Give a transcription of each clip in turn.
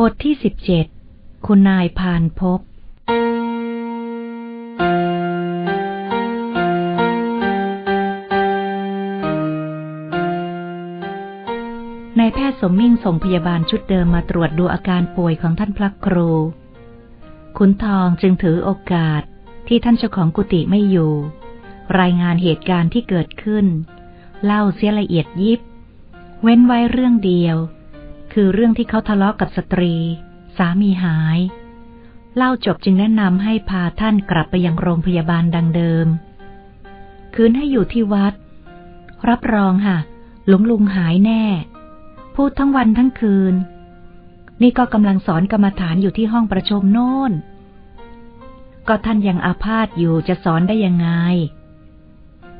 บทที่สิบเจ็ด คุณนายพานพบ นายแพทย์สมมิ่งส่งพยาบาลชุดเดิมมาตรวจดูอาการป่วยของท่านพระครู ขุนทองจึงถือโอกาสที่ท่านเจ้าของกุฏิไม่อยู่ รายงานเหตุการณ์ที่เกิดขึ้น เล่าเสียละเอียดยิบ เว้นไว้เรื่องเดียว คือเรื่องที่เขาทะเลาะกับสตรี สามีหาย เล่าจบจึงแนะนำให้พาท่านกลับไปยังโรงพยาบาลดังเดิม คืนให้อยู่ที่วัด รับรองค่ะ หลวงลุงหายแน่ พูดทั้งวันทั้งคืน นี่ก็กำลังสอนกรรมฐานอยู่ที่ห้องประชุมโน่น ก็ท่านยังอาพาธอยู่จะสอนได้ยังไง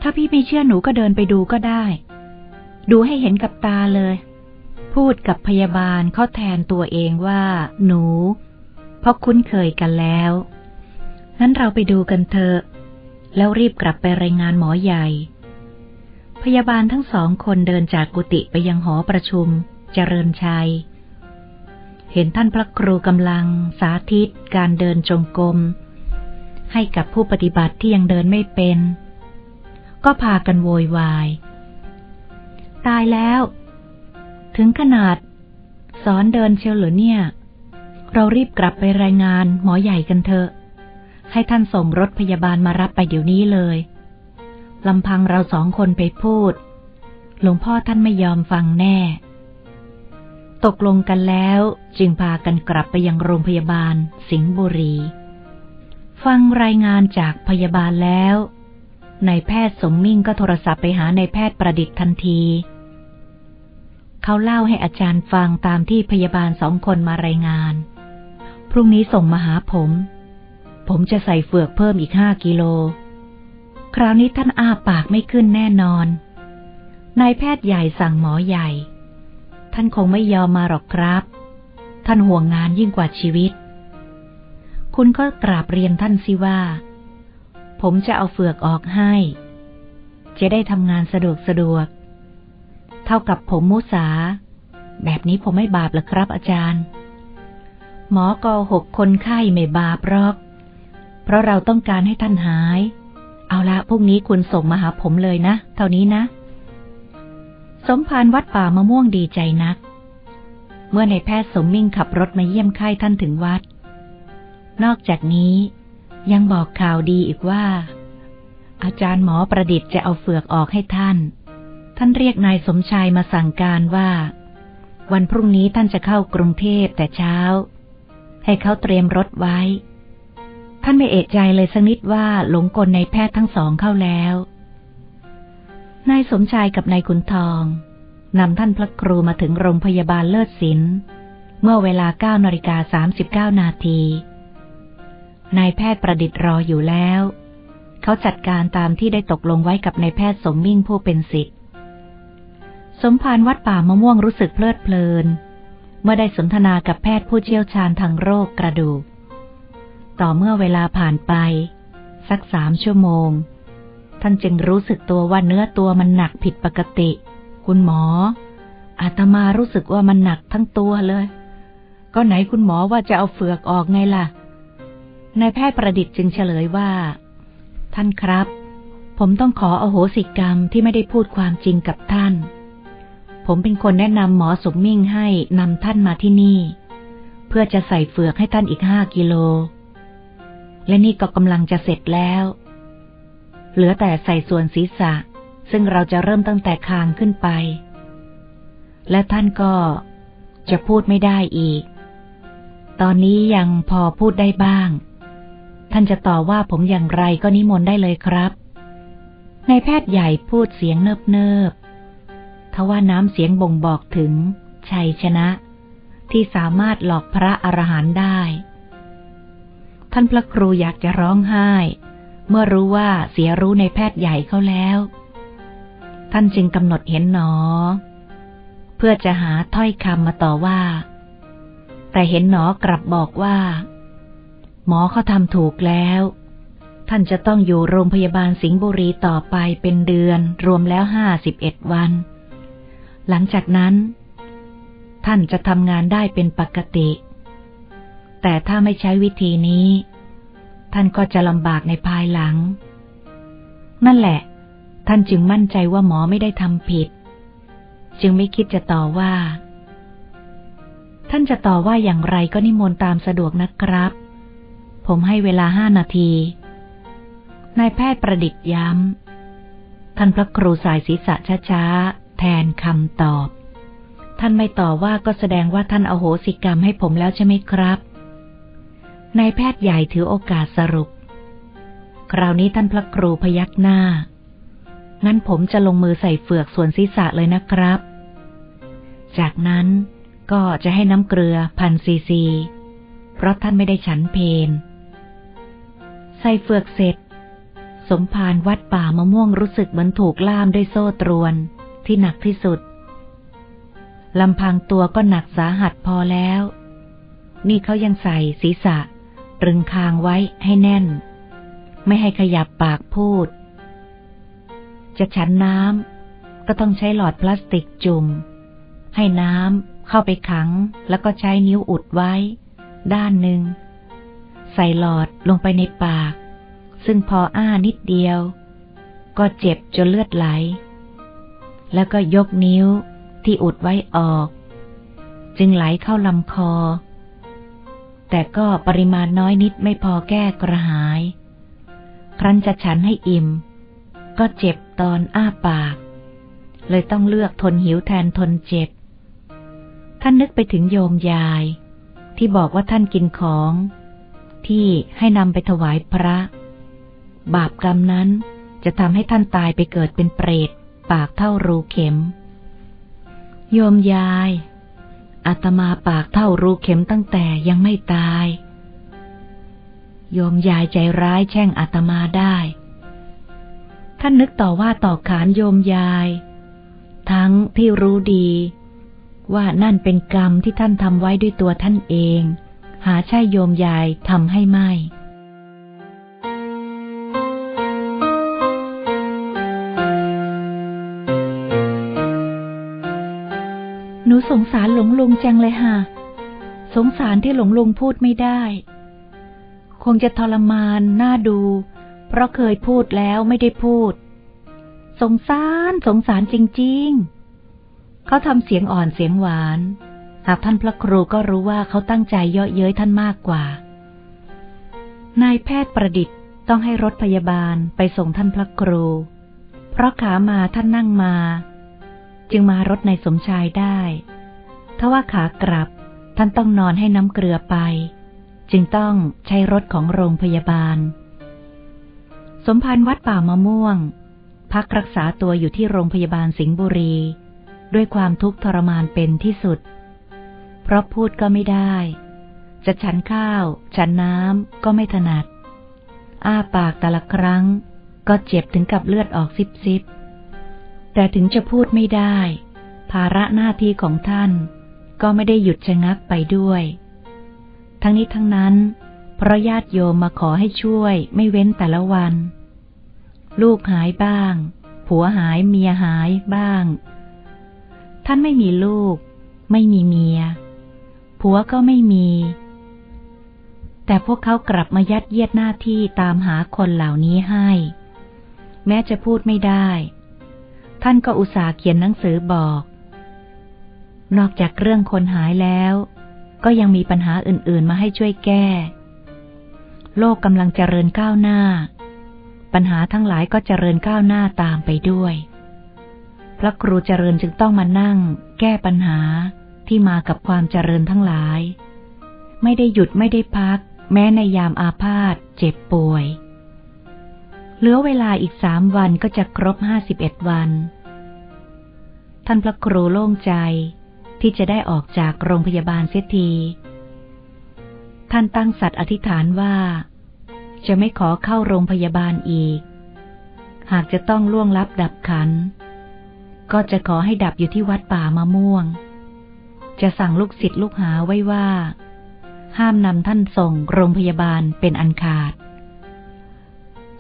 ถ้าพี่ไม่เชื่อหนูก็เดินไปดูก็ได้ ดูให้เห็นกับตาเลย พูดกับพยาบาลเขาแทนตัวเองว่า หนู เพราะคุ้นเคยกันแล้วงั้นเราไปดูกันเถอะ แล้วรีบกลับไปรายงานหมอใหญ่ พยาบาลทั้งสองคนเดินจากกุฏิไปยังหอประชุม เจริญชัย เห็นท่านพระครูกำลัง สาธิต การเดินจงกรมให้กับผู้ปฏิบัติที่ยังเดินไม่เป็น ก็พากันโวยวาย ตายแล้ว ถึงขนาด สอนเดินเชียวหรือเนี่ย เรารีบกลับไปรายงานหมอใหญ่กันเถอะ ให้ท่านส่งรถพยาบาลมารับไปเดี๋ยวนี้เลยลำพังเราสองคนไปพูด หลวงพ่อท่านไม่ยอมฟังแน่ ตกลงกันแล้วจึงพากันกลับไปยังโรงพยาบาล สิงห์บุรี ฟังรายงานจากพยาบาลแล้วนายแพทย์สมมิ่งก็โทรศัพท์ไปหานายแพทย์ประดิษฐ์ทันที เขาเล่าให้อาจารย์ฟังตามที่พยาบาลสองคนมารายงาน พรุ่งนี้ส่งมาหาผม ผมจะใส่เฟือกเพิ่มอีกห้ากิโล คราวนี้ท่านอ้าปากไม่ขึ้นแน่นอน นายแพทย์ใหญ่สั่งหมอใหญ่ ท่านคงไม่ยอมมาหรอกครับ ท่านห่วงงานยิ่งกว่าชีวิต คุณก็กราบเรียนท่านสิว่า ผมจะเอาเฟือกออกให้ จะได้ทำงานสะดวกสะดวก เท่ากับผมมุสา แบบนี้ผมไม่บาปหรอครับอาจารย์ หมอกอหกคนไข้ไม่บาปหรอก เพราะเราต้องการให้ท่านหาย เอาละพรุ่งนี้คุณส่งมาหาผมเลยนะ เท่านี้นะ สมภารวัดป่ามะม่วงดีใจนัก เมื่อในแพทย์สมมิ่งขับรถมาเยี่ยมไข้ท่านถึงวัด นอกจากนี้ยังบอกข่าวดีอีกว่า อาจารย์หมอประดิษฐ์จะเอาเฟือกออกให้ท่าน ท่านเรียกนายสมชายมาสั่งการว่า วันพรุ่งนี้ท่านจะเข้ากรุงเทพแต่เช้า ให้เขาเตรียมรถไว้ ท่านไม่เอะใจเลยสักนิดว่าหลงกลนายแพทย์ทั้งสองเข้าแล้วนายสมชายกับนายขุนทองนำท่านพระครูมาถึงโรงพยาบาลเลิศศิลป์เมื่อเวลาเก้านาฬิกาสามสิบเก้านาทีนายแพทย์ประดิษฐ์รออยู่แล้ว เขาจัดการตามที่ได้ตกลงไว้กับนายแพทย์สมมิ่งผู้เป็นศิษย์ สมภารวัดป่ามะม่วงรู้สึกเพลิดเพลิน เมื่อได้สนทนากับแพทย์ผู้เชี่ยวชาญทางโรคกระดูก ต่อเมื่อเวลาผ่านไป สักสามชั่วโมง ท่านจึงรู้สึกตัวว่าเนื้อตัวมันหนักผิดปกติ คุณหมอ อาตมารู้สึกว่ามันหนักทั้งตัวเลย ก็ไหนคุณหมอว่าจะเอาเฟือกออกไงล่ะนายแพทย์ประดิษฐ์จึงเฉลยว่า ท่านครับ ผมต้องขออโหสิกรรมที่ไม่ได้พูดความจริงกับท่าน ผมเป็นคนแนะนำหมอสมมิ่งให้นำท่านมาที่นี่ เพื่อจะใส่เฟือกให้ท่านอีกห้ากิโล และนี่ก็กำลังจะเสร็จแล้ว เหลือแต่ใส่ส่วนศีรษะ ซึ่งเราจะเริ่มตั้งแต่คางขึ้นไป และท่านก็จะพูดไม่ได้อีก ตอนนี้ยังพอพูดได้บ้าง ท่านจะต่อว่าผมอย่างไรก็นิมนต์ได้เลยครับในแพทย์ใหญ่พูดเสียงเนิบเนิบ ทว่าน้ำเสียงบ่งบอกถึง ชัยชนะ ที่สามารถหลอกพระอรหันต์ได้ ท่านพระครูอยากจะร้องไห้ เมื่อรู้ว่าเสียรู้ในแพทย์ใหญ่เขาแล้ว ท่านจึงกำหนดเห็นหนอ เพื่อจะหาถ้อยคำมาต่อว่า แต่เห็นหนอกลับบอกว่า หมอเขาทำถูกแล้วท่านจะต้องอยู่โรงพยาบาลสิงห์บุรีต่อไปเป็นเดือน รวมแล้วห้าสิบเอ็ดวัน หลังจากนั้น ท่านจะทำงานได้เป็นปกติ แต่ถ้าไม่ใช้วิธีนี้ ท่านก็จะลำบากในภายหลัง นั่นแหละ ท่านจึงมั่นใจว่าหมอไม่ได้ทำผิด จึงไม่คิดจะต่อว่า ท่านจะต่อว่าอย่างไรก็นิมนต์ตามสะดวกนะครับ ผมให้เวลาห้านาทีนายแพทย์ประดิษฐ์ย้ำ ท่านพระครูสายศีรษะช้าๆ แทนคำตอบ ท่านไม่ต่อว่าก็แสดงว่าท่านอโหสิกรรมให้ผมแล้วใช่ไหมครับนายแพทย์ใหญ่ถือโอกาสสรุป คราวนี้ท่านพระครูพยักหน้า งั้นผมจะลงมือใส่เฟือกส่วนศีรษะเลยนะครับ จากนั้นก็จะให้น้ำเกลือพันซีซี เพราะท่านไม่ได้ฉันเพน ใส่เฟือกเสร็จ สมภารวัดป่ามะม่วงรู้สึกเหมือนถูกล่ามด้วยโซ่ตรวน ที่หนักที่สุดลำพังตัวก็หนักสาหัสพอแล้ว นี่เขายังใส่ศีรษะ ตรึงคางไว้ให้แน่น ไม่ให้ขยับปากพูด จะฉันน้ำก็ต้องใช้หลอดพลาสติกจุ่ม ให้น้ำเข้าไปขังแล้วก็ใช้นิ้วอุดไว้ ด้านหนึ่ง ใส่หลอดลงไปในปาก ซึ่งพออ้านิดเดียว ก็เจ็บจนเลือดไหล แล้วก็ยกนิ้วที่อุดไว้ออก จึงไหลเข้าลำคอ แต่ก็ปริมาณน้อยนิดไม่พอแก้กระหาย ครั้นจะฉันให้อิ่ม ก็เจ็บตอนอ้าปาก เลยต้องเลือกทนหิวแทนทนเจ็บ ท่านนึกไปถึงโยมยาย ที่บอกว่าท่านกินของ ที่ให้นำไปถวายพระ บาปกรรมนั้นจะทำให้ท่านตายไปเกิดเป็นเปรต ปากเท่ารูเข็ม โยมยายอาตมาปากเท่ารูเข็มตั้งแต่ยังไม่ตาย โยมยายใจร้ายแช่งอาตมาได้ ท่านนึกต่อว่าต่อขานโยมยาย ทั้งที่รู้ดี ว่านั่นเป็นกรรมที่ท่านทำไว้ด้วยตัวท่านเอง หาใช่โยมยายทำให้ไม่ งสารหลงลุงจังเลยฮะสงสารที่หลงลุงพูดไม่ได้ คงจะทรมานน่าดู เพราะเคยพูดแล้วไม่ได้พูด สงสารสงสารจริง ๆ เขาทำเสียงอ่อนเสียงหวาน หากท่านพระครูก็รู้ว่าเขาตั้งใจเยาะเย้ยท่านมากกว่า นายแพทย์ประดิษฐ์ต้องให้รถพยาบาลไปส่งท่านพระครู เพราะขามาท่านนั่งมา จึงมารถในสมชายได้ ทว่าขากลับ ท่านต้องนอนให้น้ำเกลือไป จึงต้องใช้รถของโรงพยาบาล สมภารวัดป่ามะม่วง พักรักษาตัวอยู่ที่โรงพยาบาลสิงห์บุรี ด้วยความทุกข์ทรมานเป็นที่สุด เพราะพูดก็ไม่ได้ จะฉันข้าว ฉันน้ำก็ไม่ถนัด อ้าปากแต่ละครั้ง ก็เจ็บถึงกับเลือดออกซิบซิบแต่ถึงจะพูดไม่ได้ ภาระหน้าที่ของท่าน ก็ไม่ได้หยุดชะงักไปด้วย ทั้งนี้ทั้งนั้น เพราะญาติโยมมาขอให้ช่วยไม่เว้นแต่ละวัน ลูกหายบ้าง ผัวหายเมียหายบ้าง ท่านไม่มีลูก ไม่มีเมีย ผัวก็ไม่มี แต่พวกเขากลับมายัดเยียดหน้าที่ตามหาคนเหล่านี้ให้ แม้จะพูดไม่ได้ ท่านก็อุตส่าห์เขียนหนังสือบอก นอกจากเรื่องคนหายแล้ว ก็ยังมีปัญหาอื่นๆมาให้ช่วยแก้ โลกกำลังเจริญก้าวหน้า ปัญหาทั้งหลายก็เจริญก้าวหน้าตามไปด้วย พระครูเจริญจึงต้องมานั่ง แก้ปัญหาที่มากับความเจริญทั้งหลาย ไม่ได้หยุดไม่ได้พัก แม้ในยามอาพาธเจ็บป่วย เหลือเวลาอีกสามวันก็จะครบห้าสิบเอ็ดวัน ท่านพระครูโล่งใจ ที่จะได้ออกจากโรงพยาบาลเสียที ท่านตั้งสัตว์อธิษฐานว่า จะไม่ขอเข้าโรงพยาบาลอีก หากจะต้องล่วงลับดับขัน ก็จะขอให้ดับอยู่ที่วัดป่ามะม่วง จะสั่งลูกศิษย์ลูกหาไว้ว่า ห้ามนำท่านส่งโรงพยาบาลเป็นอันขาด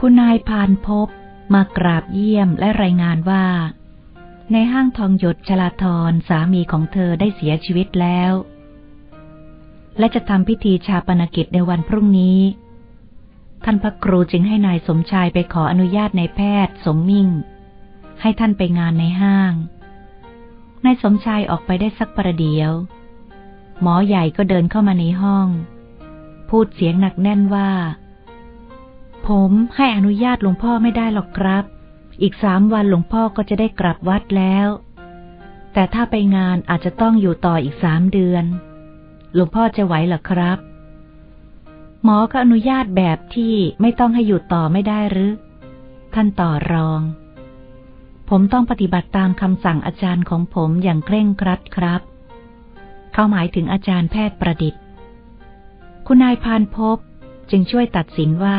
คุณนายพานพบมากราบเยี่ยมและรายงานว่า ในห้างทองหยดชลาทรสามีของเธอได้เสียชีวิตแล้ว และจะทำพิธีชาปนกิจในวันพรุ่งนี้ ท่านพระครูจึงให้นายสมชายไปขออนุญาตในแพทย์สมมิ่ง ให้ท่านไปงานในห้าง นายสมชายออกไปได้สักประเดียว หมอใหญ่ก็เดินเข้ามาในห้อง พูดเสียงหนักแน่นว่า ผมให้อนุญาตหลวงพ่อไม่ได้หรอกครับ อีกสามวันหลวงพ่อก็จะได้กลับวัดแล้ว แต่ถ้าไปงานอาจจะต้องอยู่ต่ออีกสามเดือน หลวงพ่อจะไหวหรอครับ หมอก็อนุญาตแบบที่ไม่ต้องให้อยู่ต่อไม่ได้หรือ ท่านต่อรอง ผมต้องปฏิบัติตามคำสั่งอาจารย์ของผมอย่างเคร่งครัดครับ เขาหมายถึงอาจารย์แพทย์ประดิษฐ์ คุณนายพานพบจึงช่วยตัดสินว่า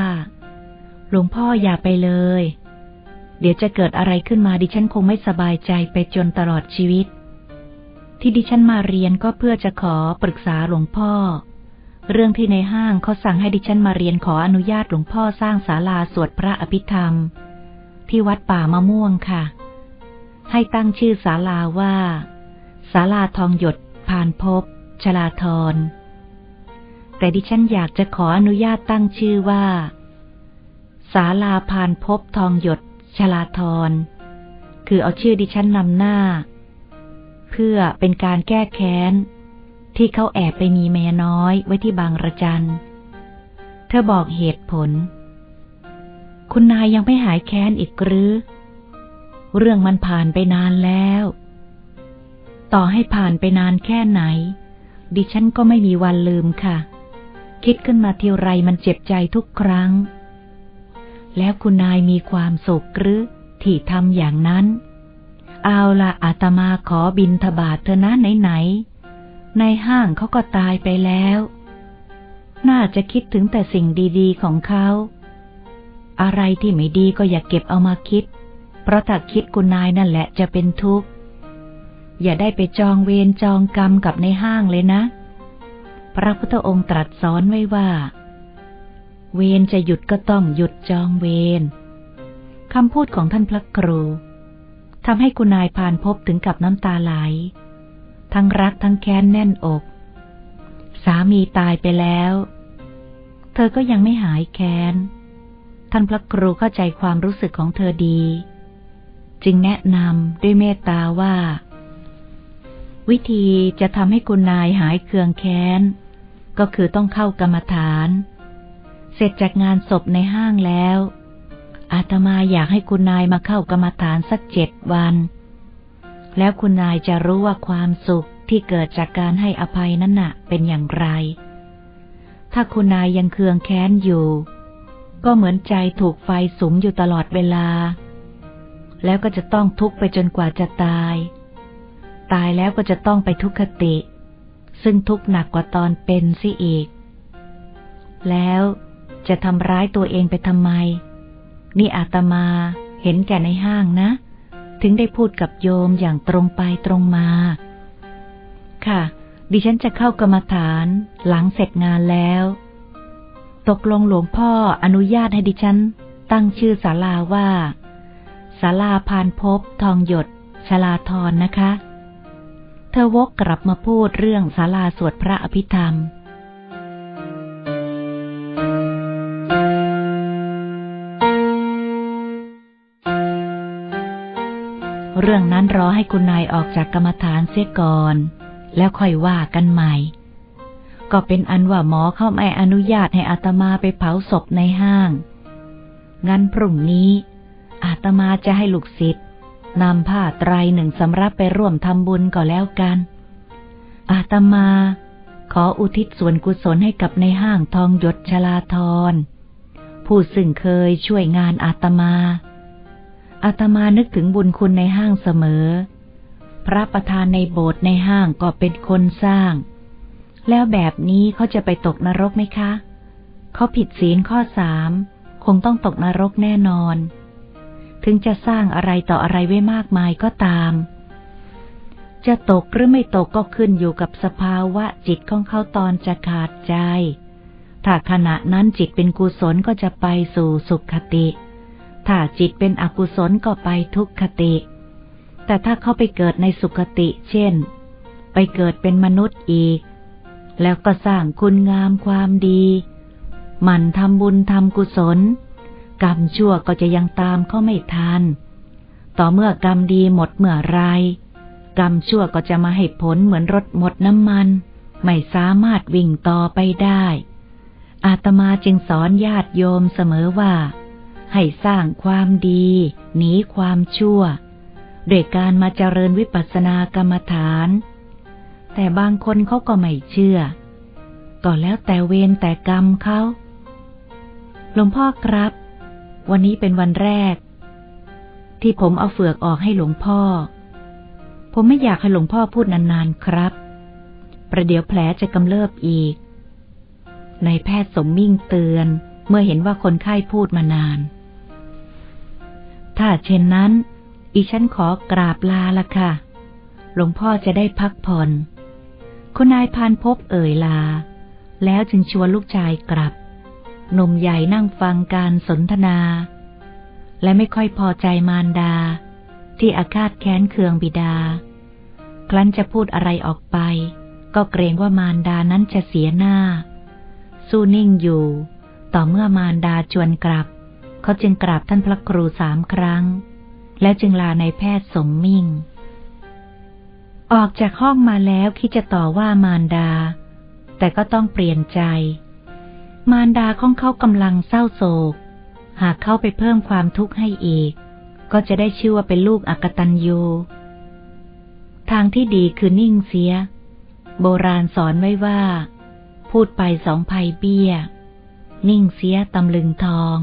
หลวงพ่ออย่าไปเลย เดี๋ยวจะเกิดอะไรขึ้นมาดิฉันคงไม่สบายใจไปจนตลอดชีวิต ที่ดิฉันมาเรียนก็เพื่อจะขอปรึกษาหลวงพ่อ เรื่องที่ในห้างเขาสั่งให้ดิฉันมาเรียนขออนุญาตหลวงพ่อสร้างศาลาสวดพระอภิธรรม ที่วัดป่ามะม่วงค่ะ ให้ตั้งชื่อศาลาว่าศาลาทองหยดพานพบชลาธรแต่ดิฉันอยากจะขออนุญาตตั้งชื่อว่าศาลาพานพบทองหยด ชลาธร คือเอาชื่อดิฉันนำหน้า เพื่อเป็นการแก้แค้น ที่เขาแอบไปมีเมียน้อยไว้ที่บางระจัน เธอบอกเหตุผล คุณนายยังไม่หายแค้นอีกหรือ เรื่องมันผ่านไปนานแล้ว ต่อให้ผ่านไปนานแค่ไหน ดิฉันก็ไม่มีวันลืมค่ะ คิดขึ้นมาทีไรมันเจ็บใจทุกครั้ง แล้วคุณนายมีความสุขหรือที่ทำอย่างนั้น เอาละอาตมาขอบินทบาทเธอนะไหนๆในห้างเขาก็ตายไปแล้ว น่าจะคิดถึงแต่สิ่งดีๆของเขา อะไรที่ไม่ดีก็อย่าเก็บเอามาคิด เพราะถ้าคิดกุณนายนั่นแหละจะเป็นทุกข์ อย่าได้ไปจองเวรจองกรรมกับในห้างเลยนะ พระพุทธองค์ตรัสสอนไว้ว่า เวรจะหยุดก็ต้องหยุดจองเวรคำพูดของท่านพระครูทำให้คุณนายพานพบถึงกับน้ำตาไหล ทั้งรักทั้งแค้นแน่นอก สามีตายไปแล้ว เธอก็ยังไม่หายแค้น ท่านพระครูเข้าใจความรู้สึกของเธอดี จึงแนะนำด้วยเมตตาว่า วิธีจะทำให้คุณนายหายเคืองแค้น ก็คือต้องเข้ากรรมฐาน เสร็จจากงานศพในห้างแล้ว อาตมาอยากให้คุณนายมาเข้ากรรมฐานสักเจ็ดวัน แล้วคุณนายจะรู้ว่าความสุขที่เกิดจากการให้อภัยนั้นน่ะ เป็นอย่างไร ถ้าคุณนายยังเคืองแค้นอยู่ ก็เหมือนใจถูกไฟสุมอยู่ตลอดเวลา แล้วก็จะต้องทุกข์ไปจนกว่าจะตาย ตายแล้วก็จะต้องไปทุกขติ ซึ่งทุกข์หนักกว่าตอนเป็นซิอีก แล้ว จะทำร้ายตัวเองไปทำไม นี่อาตมาเห็นแก่ในห้างนะ ถึงได้พูดกับโยมอย่างตรงไปตรงมา ค่ะ ดิฉันจะเข้ากรรมฐานหลังเสร็จงานแล้ว ตกลงหลวงพ่ออนุญาตให้ดิฉัน ตั้งชื่อศาลาว่าศาลาพานพบ ทองหยดชลาธรนะคะ เธอวกกลับมาพูดเรื่องศาลาสวดพระอภิธรรม เรื่องนั้นรอให้คุณนายออกจากกรรมฐานเสียก่อน แล้วค่อยว่ากันใหม่ ก็เป็นอันว่าหมอเข้าไม่อนุญาตให้อาตมาไปเผาศพในห้าง งั้นพรุ่งนี้ อาตมาจะให้ลูกศิษย์นำผ้าไตรหนึ่งสำรับไปร่วมทำบุญก็แล้วกัน อาตมา ขออุทิศส่วนกุศลให้กับในห้างทองหยดชลาทรผู้ซึ่งเคยช่วยงานอาตมา อาตมานึกถึงบุญคุณในห้างเสมอ พระประธานในโบสถ์ในห้างก็เป็นคนสร้าง แล้วแบบนี้เขาจะไปตกนรกไหมคะ เขาผิดศีลข้อสาม คงต้องตกนรกแน่นอน ถึงจะสร้างอะไรต่ออะไรไว้มากมายก็ตาม จะตกหรือไม่ตกก็ขึ้นอยู่กับสภาวะจิตของเขาตอนจะขาดใจ ถ้าขณะนั้นจิตเป็นกุศลก็จะไปสู่สุขคติ ถ้าจิตเป็นอกุศลก็ไปทุกขติ แต่ถ้าเขาไปเกิดในสุขติ เช่น ไปเกิดเป็นมนุษย์อีก แล้วก็สร้างคุณงามความดี มันทำบุญทำกุศล กรรมชั่วก็จะยังตามเขาไม่ทัน ต่อเมื่อกรรมดีหมดเมื่อไร กรรมชั่วก็จะมาให้ผลเหมือนรถหมดน้ำมัน ไม่สามารถวิ่งต่อไปได้ อาตมาจึงสอนญาติโยมเสมอว่า ให้สร้างความดี หนีความชั่วด้วยการมาเจริญวิปัสสนากรรมฐาน แต่บางคนเขาก็ไม่เชื่อ ก็แล้วแต่เวรแต่กรรมเขาหลวงพ่อครับ วันนี้เป็นวันแรก ที่ผมเอาเฟือกออกให้หลวงพ่อ ผมไม่อยากให้หลวงพ่อพูดนานๆครับ ประเดี๋ยวแผลจะกำเริบอีกนายแพทย์สมมิ่งเตือนเมื่อเห็นว่าคนไข้พูดมานาน ถ้าเช่นนั้น อีฉันขอกราบลาละค่ะ หลวงพ่อจะได้พักผ่อน คุณนายพานพบเอ่ยลา แล้วจึงชวนลูกชายกลับ หนุ่มใหญ่นั่งฟังการสนทนา และไม่ค่อยพอใจมารดา ที่อาฆาตแค้นเคืองบิดา ครั้นจะพูดอะไรออกไป ก็เกรงว่ามารดานั้นจะเสียหน้า สู้นิ่งอยู่ ต่อเมื่อมารดาชวนกลับ เขาจึงกราบท่านพระครูสามครั้ง แล้วจึงลาในแพทย์สมมิ่ง ออกจากห้องมาแล้วคิดจะต่อว่ามารดา แต่ก็ต้องเปลี่ยนใจ มารดาของเขากำลังเศร้าโศก หากเข้าไปเพิ่มความทุกข์ให้อีก ก็จะได้ชื่อว่าเป็นลูกอกตันยูทางที่ดีคือนิ่งเสีย โบราณสอนไว้ว่า พูดไปสองภัยเบี้ย นิ่งเสียตำลึงทอง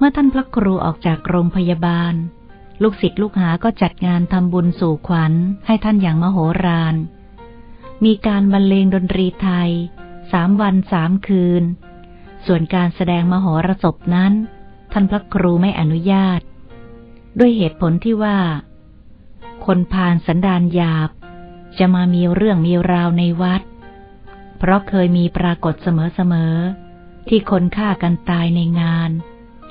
เมื่อท่านพระครูออกจากโรงพยาบาล ลูกศิษย์ลูกหาก็จัดงานทำบุญสู่ขวัญให้ท่านอย่างมโหฬารมีการบรรเลงดนตรีไทยสามวันสามคืน ส่วนการแสดงมโหรสพนั้น ท่านพระครูไม่อนุญาต ด้วยเหตุผลที่ว่า คนพานสันดานหยาบ จะมามีเรื่องมีราวในวัด เพราะเคยมีปรากฏเสมอๆที่คนฆ่ากันตายในงาน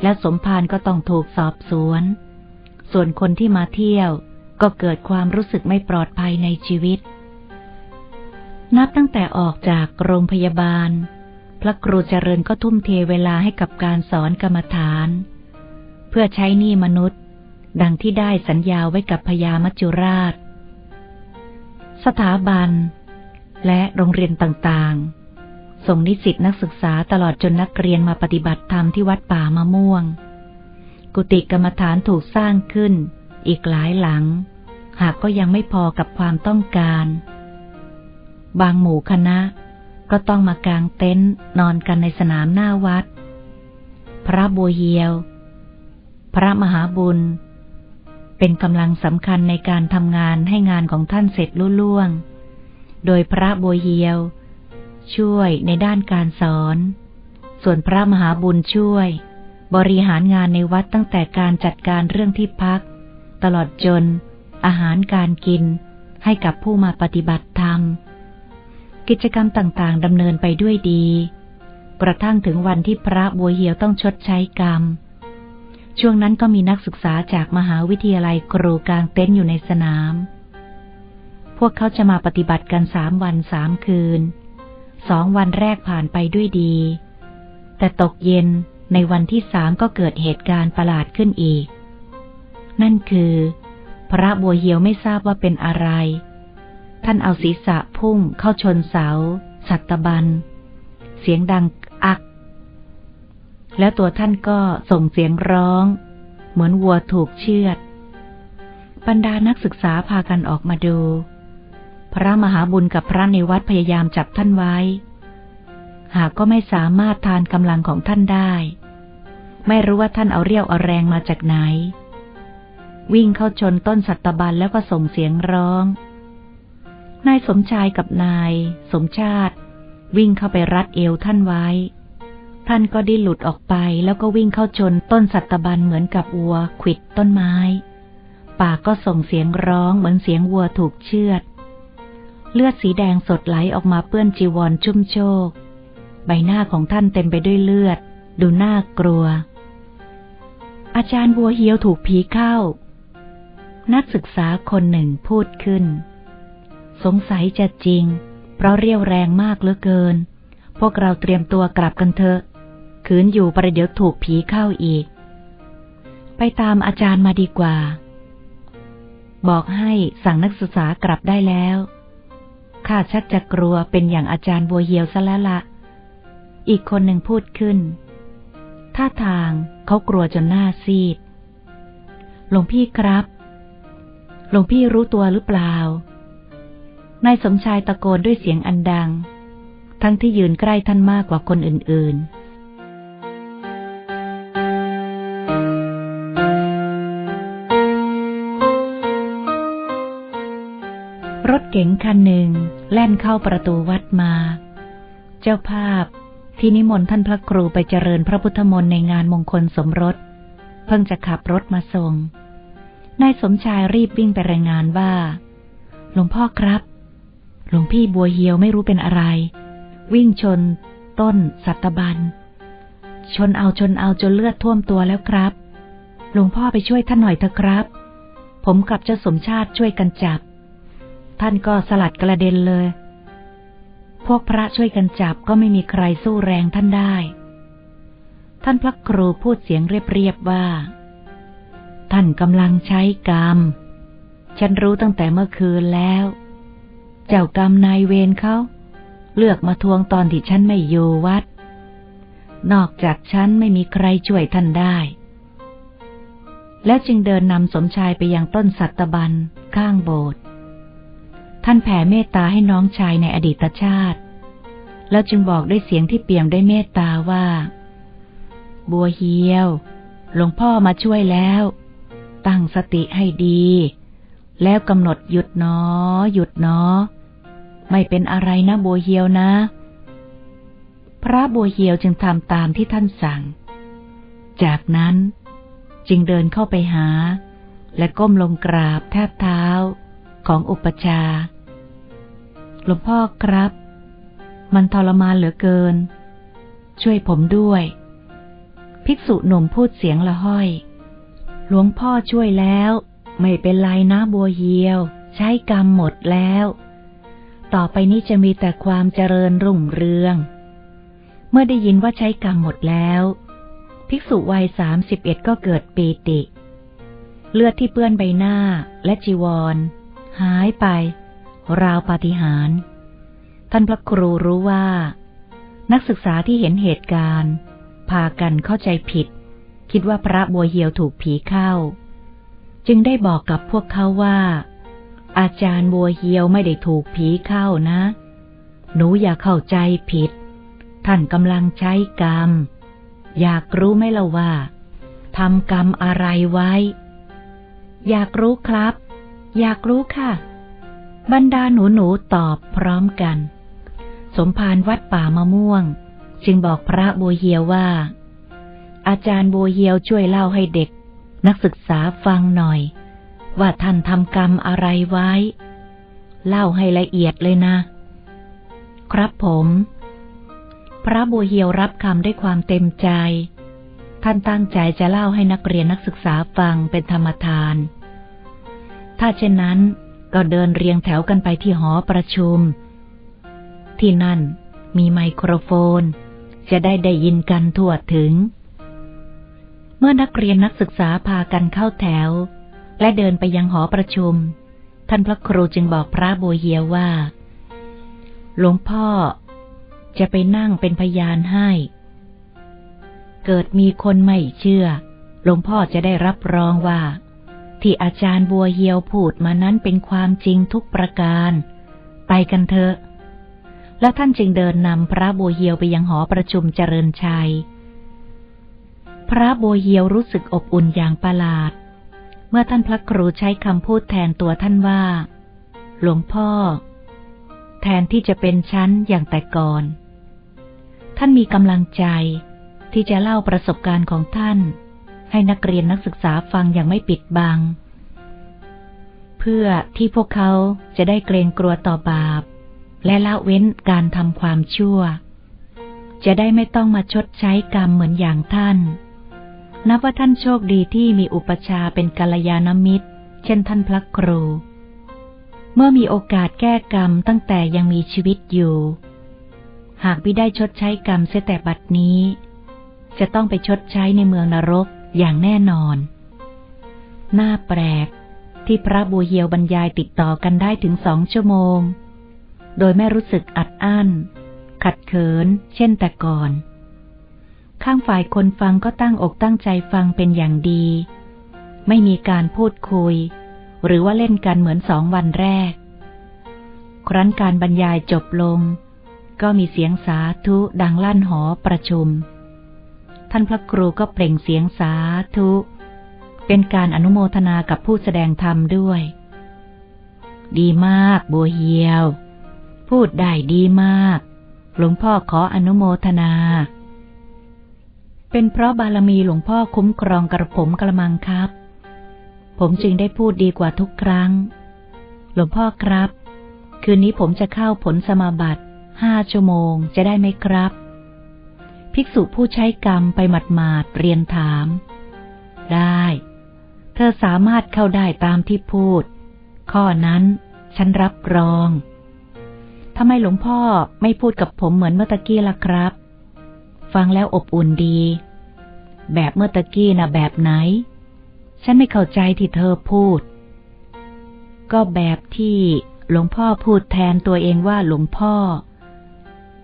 และสมภารก็ต้องถูกสอบสวน ส่วนคนที่มาเที่ยวก็เกิดความรู้สึกไม่ปลอดภัยในชีวิต นับตั้งแต่ออกจากโรงพยาบาล พระครูเจริญก็ทุ่มเทเวลาให้กับการสอนกรรมฐาน เพื่อใช้หนี้มนุษย์ ดังที่ได้สัญญาไว้กับพญามัจจุราช สถาบัน และโรงเรียนต่างๆ ส่งนิสิตนักศึกษาตลอดจนนักเรียนมาปฏิบัติธรรมที่วัดป่ามะม่วง กุฏิกรรมฐานถูกสร้างขึ้น อีกหลายหลัง หากก็ยังไม่พอกับความต้องการ บางหมู่คณะ ก็ต้องมากางเต็นท์นอนกันในสนามหน้าวัด พระบัวเฮียว พระมหาบุญ เป็นกำลังสำคัญในการทำงานให้งานของท่านเสร็จลุล่วง โดยพระบัวเฮียว ช่วยในด้านการสอน ส่วนพระมหาบุญช่วย บริหารงานในวัดตั้งแต่การจัดการเรื่องที่พัก ตลอดจน อาหารการกิน ให้กับผู้มาปฏิบัติธรรม กิจกรรมต่างๆดำเนินไปด้วยดี กระทั่งถึงวันที่พระบัวเหียวต้องชดใช้กรรม ช่วงนั้นก็มีนักศึกษาจากมหาวิทยาลัยครูกลางเต็นท์อยู่ในสนามพวกเขาจะมาปฏิบัติกันสามวันสามคืน สองวันแรกผ่านไปด้วยดี แต่ตกเย็นในวันที่สามก็เกิดเหตุการณ์ประหลาดขึ้นอีก นั่นคือ พระบัวเหียวไม่ทราบว่าเป็นอะไร ท่านเอาศีรษะพุ่งเข้าชนเสา สัตบัน เสียงดังอัก แล้วตัวท่านก็ส่งเสียงร้อง เหมือนวัวถูกเชือด บรรดานักศึกษาพากันออกมาดู พระมหาบุญกับพระในวัดพยายามจับท่านไว้ หากก็ไม่สามารถทานกำลังของท่านได้ ไม่รู้ว่าท่านเอาเรี่ยวเอาแรงมาจากไหน วิ่งเข้าชนต้นสัตบันแล้วก็ส่งเสียงร้อง นายสมชายกับนาย สมชาติ วิ่งเข้าไปรัดเอวท่านไว้ ท่านก็ดิ้นหลุดออกไปแล้วก็วิ่งเข้าชนต้นสัตบันเหมือนกับวัวขิดต้นไม้ ปากก็ส่งเสียงร้องเหมือนเสียงวัวถูกเชือด เลือดสีแดงสดไหลออกมาเปื้อนจีวรชุ่มโชก ใบหน้าของท่านเต็มไปด้วยเลือด ดูน่ากลัว อาจารย์บัวเฮียวถูกผีเข้า นักศึกษาคนหนึ่งพูดขึ้น สงสัยจะจริง เพราะเรียวแรงมากเหลือเกิน พวกเราเตรียมตัวกลับกันเถอะขืนอยู่ประเดี๋ยวถูกผีเข้าอีก ไปตามอาจารย์มาดีกว่า บอกให้สั่งนักศึกษากลับได้แล้ว ข้าชักจะกลัวเป็นอย่างอาจารย์บัวเหียวซะแล้วละ อีกคนหนึ่งพูดขึ้น ท่าทางเขากลัวจนหน้าซีด หลวงพี่ครับ หลวงพี่รู้ตัวหรือเปล่า นายสมชายตะโกนด้วยเสียงอันดัง ทั้งที่ยืนใกล้ท่านมากกว่าคนอื่นๆ รถเก๋งคันหนึ่งแล่นเข้าประตูวัดมา เจ้าภาพที่นิมนต์ท่านพระครูไปเจริญพระพุทธมนต์ในงานมงคลสมรส เพิ่งจะขับรถมาส่ง นายสมชายรีบวิ่งไปรายงานว่า หลวงพ่อครับ หลวงพี่บัวเหียวไม่รู้เป็นอะไร วิ่งชน ต้น สัตบัน ชนเอาชนเอาจนเลือดท่วมตัวแล้วครับ หลวงพ่อไปช่วยท่านหน่อยเถอะครับ ผมกับเจ้าสมชาติช่วยกันจับ ท่านก็สลัดกระเด็นเลย พวกพระช่วยกันจับก็ไม่มีใครสู้แรงท่านได้ ท่านพระครูพูดเสียงเรียบๆว่า ท่านกำลังใช้กรรม ฉันรู้ตั้งแต่เมื่อคืนแล้ว เจ้ากรรมนายเวรเขาเลือกมาทวงตอนที่ฉันไม่อยู่วัด นอกจากฉันไม่มีใครช่วยท่านได้แล้วจึงเดินนำสมชายไปยังต้นสัตบันข้างโบสถ์ ท่านแผ่เมตตาให้น้องชายในอดีตชาติ แล้วจึงบอกด้วยเสียงที่เปี่ยมด้วยเมตตาว่า บัวเฮียว หลวงพ่อมาช่วยแล้ว ตั้งสติให้ดี แล้วกำหนดหยุดเนอ หยุดเนอ ไม่เป็นอะไรนะบัวเหียวนะ พระบัวเหียวจึงทำตามที่ท่านสั่ง จากนั้นจึงเดินเข้าไปหา และก้มลงกราบแทบเท้า ของอุปชา หลวงพ่อครับ มันทรมานเหลือเกิน ช่วยผมด้วย ภิกษุหนุ่มพูดเสียงละห้อย หลวงพ่อช่วยแล้ว ไม่เป็นไรนะบัวเหียว ใช้กรรมหมดแล้ว ต่อไปนี้จะมีแต่ความเจริญรุ่งเรือง เมื่อได้ยินว่าใช้กรรมหมดแล้ว ภิกษุวัยสามสิบเอ็ดก็เกิดปีติเลือดที่เปื้อนใบหน้าและจีวร หายไป ราวปาฏิหาริย์ท่านพระครูรู้ว่า นักศึกษาที่เห็นเหตุการณ์ พากันเข้าใจผิด คิดว่าพระบัวเหียวถูกผีเข้า จึงได้บอกกับพวกเขาว่า อาจารย์บัวเฮียวไม่ได้ถูกผีเข้านะ หนูอย่าเข้าใจผิด ท่านกำลังใช้กรรม อยากรู้ไหมล่ะว่าทำกรรมอะไรไว้ อยากรู้ครับ อยากรู้ค่ะ บรรดาหนูหนูตอบพร้อมกัน สมภารวัดป่ามะม่วง จึงบอกพระโบเฮียวว่า อาจารย์โบเฮียวช่วยเล่าให้เด็ก นักศึกษาฟังหน่อย ว่าท่านทำกรรมอะไรไว้ เล่าให้ละเอียดเลยนะ ครับผม พระโบเหียวรับคำด้วยความเต็มใจ ท่านตั้งใจจะเล่าให้นักเรียนนักศึกษาฟังเป็นธรรมทาน ถ้าเช่นนั้นก็เดินเรียงแถวกันไปที่หอประชุม ที่นั่นมีไมโครโฟน จะได้ได้ยินกันทั่วถึง เมื่อนักเรียนนักศึกษาพากันเข้าแถว และเดินไปยังหอประชุม ท่านพระครูจึงบอกพระโบเหียว่า หลวงพ่อจะไปนั่งเป็นพยานให้ เกิดมีคนไม่เชื่อ หลวงพ่อจะได้รับรองว่า ที่อาจารย์บัวเหียวพูดมานั้นเป็นความจริงทุกประการ ไปกันเถอะ แล้วท่านจึงเดินนำพระบัวเหียวไปยังหอประชุมเจริญชัย พระบัวเหียวรู้สึกอบอุ่นอย่างประหลาด เมื่อท่านพระครูใช้คำพูดแทนตัวท่านว่า หลวงพ่อ แทนที่จะเป็นชั้นอย่างแต่ก่อน ท่านมีกำลังใจที่จะเล่าประสบการณ์ของท่าน ให้นักเรียนนักศึกษาฟังอย่างไม่ปิดบัง เพื่อที่พวกเขาจะได้เกรงกลัวต่อบาป และละเว้นการทำความชั่ว จะได้ไม่ต้องมาชดใช้กรรมเหมือนอย่างท่าน นับว่าท่านโชคดีที่มีอุปชาเป็นกัลยาณมิตร เช่นท่านพระครูเเมื่อมีโอกาสแก้กรรมตั้งแต่ยังมีชีวิตอยู่ หากไม่ได้ชดใช้กรรมเสียแต่บัดนี้ จะต้องไปชดใช้ในเมืองนรก อย่างแน่นอนน่าแปลกที่พระบัวเฮียวบรรยายติดต่อกันได้ถึงสองชั่วโมง โดยไม่รู้สึกอัดอั้น ขัดเขิน เช่นแต่ก่อน ข้างฝ่ายคนฟังก็ตั้งอกตั้งใจฟังเป็นอย่างดี ไม่มีการพูดคุย หรือว่าเล่นกันเหมือนสองวันแรก ครั้นการบรรยายจบลง ก็มีเสียงสาธุดังลั่นหอประชุม ท่านพระครูก็เปล่งเสียงสาธุ เป็นการอนุโมทนากับผู้แสดงธรรมด้วย ดีมากบัวเฮียว พูดได้ดีมาก หลวงพ่อขออนุโมทนา เป็นเพราะบารมีหลวงพ่อคุ้มครองกระผมกระมังครับ ผมจึงได้พูดดีกว่าทุกครั้ง หลวงพ่อครับ คืนนี้ผมจะเข้าผลสมาบัติห้าชั่วโมงจะได้ไหมครับ ภิกษุผู้ใช้กรรมไปหมาดๆเรียนถาม ได้ เธอสามารถเข้าได้ตามที่พูด ข้อนั้นฉันรับรองทำไมหลวงพ่อไม่พูดกับผมเหมือนเมื่อตะกี้ล่ะครับ ฟังแล้วอบอุ่นดี แบบเมื่อตะกี้นะแบบไหน ฉันไม่เข้าใจที่เธอพูด ก็แบบที่หลวงพ่อพูดแทนตัวเองว่าหลวงพ่อ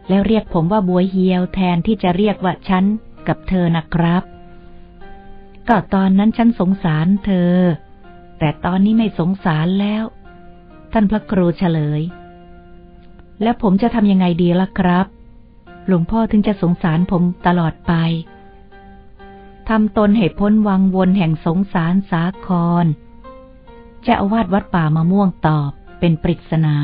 แล้วเรียกผมว่าบัวเฮียวแทนที่จะเรียกว่าฉันกับเธอนะครับ ก็ตอนนั้นฉันสงสารเธอ แต่ตอนนี้ไม่สงสารแล้ว ท่านพระครูเฉลย แล้วผมจะทำยังไงดีล่ะครับ หลวงพ่อถึงจะสงสารผมตลอดไปทำตนให้พ้นวังวนแห่งสงสารสาครจะอาวาดวัดป่ามะม่วงตอบเป็นปริศนา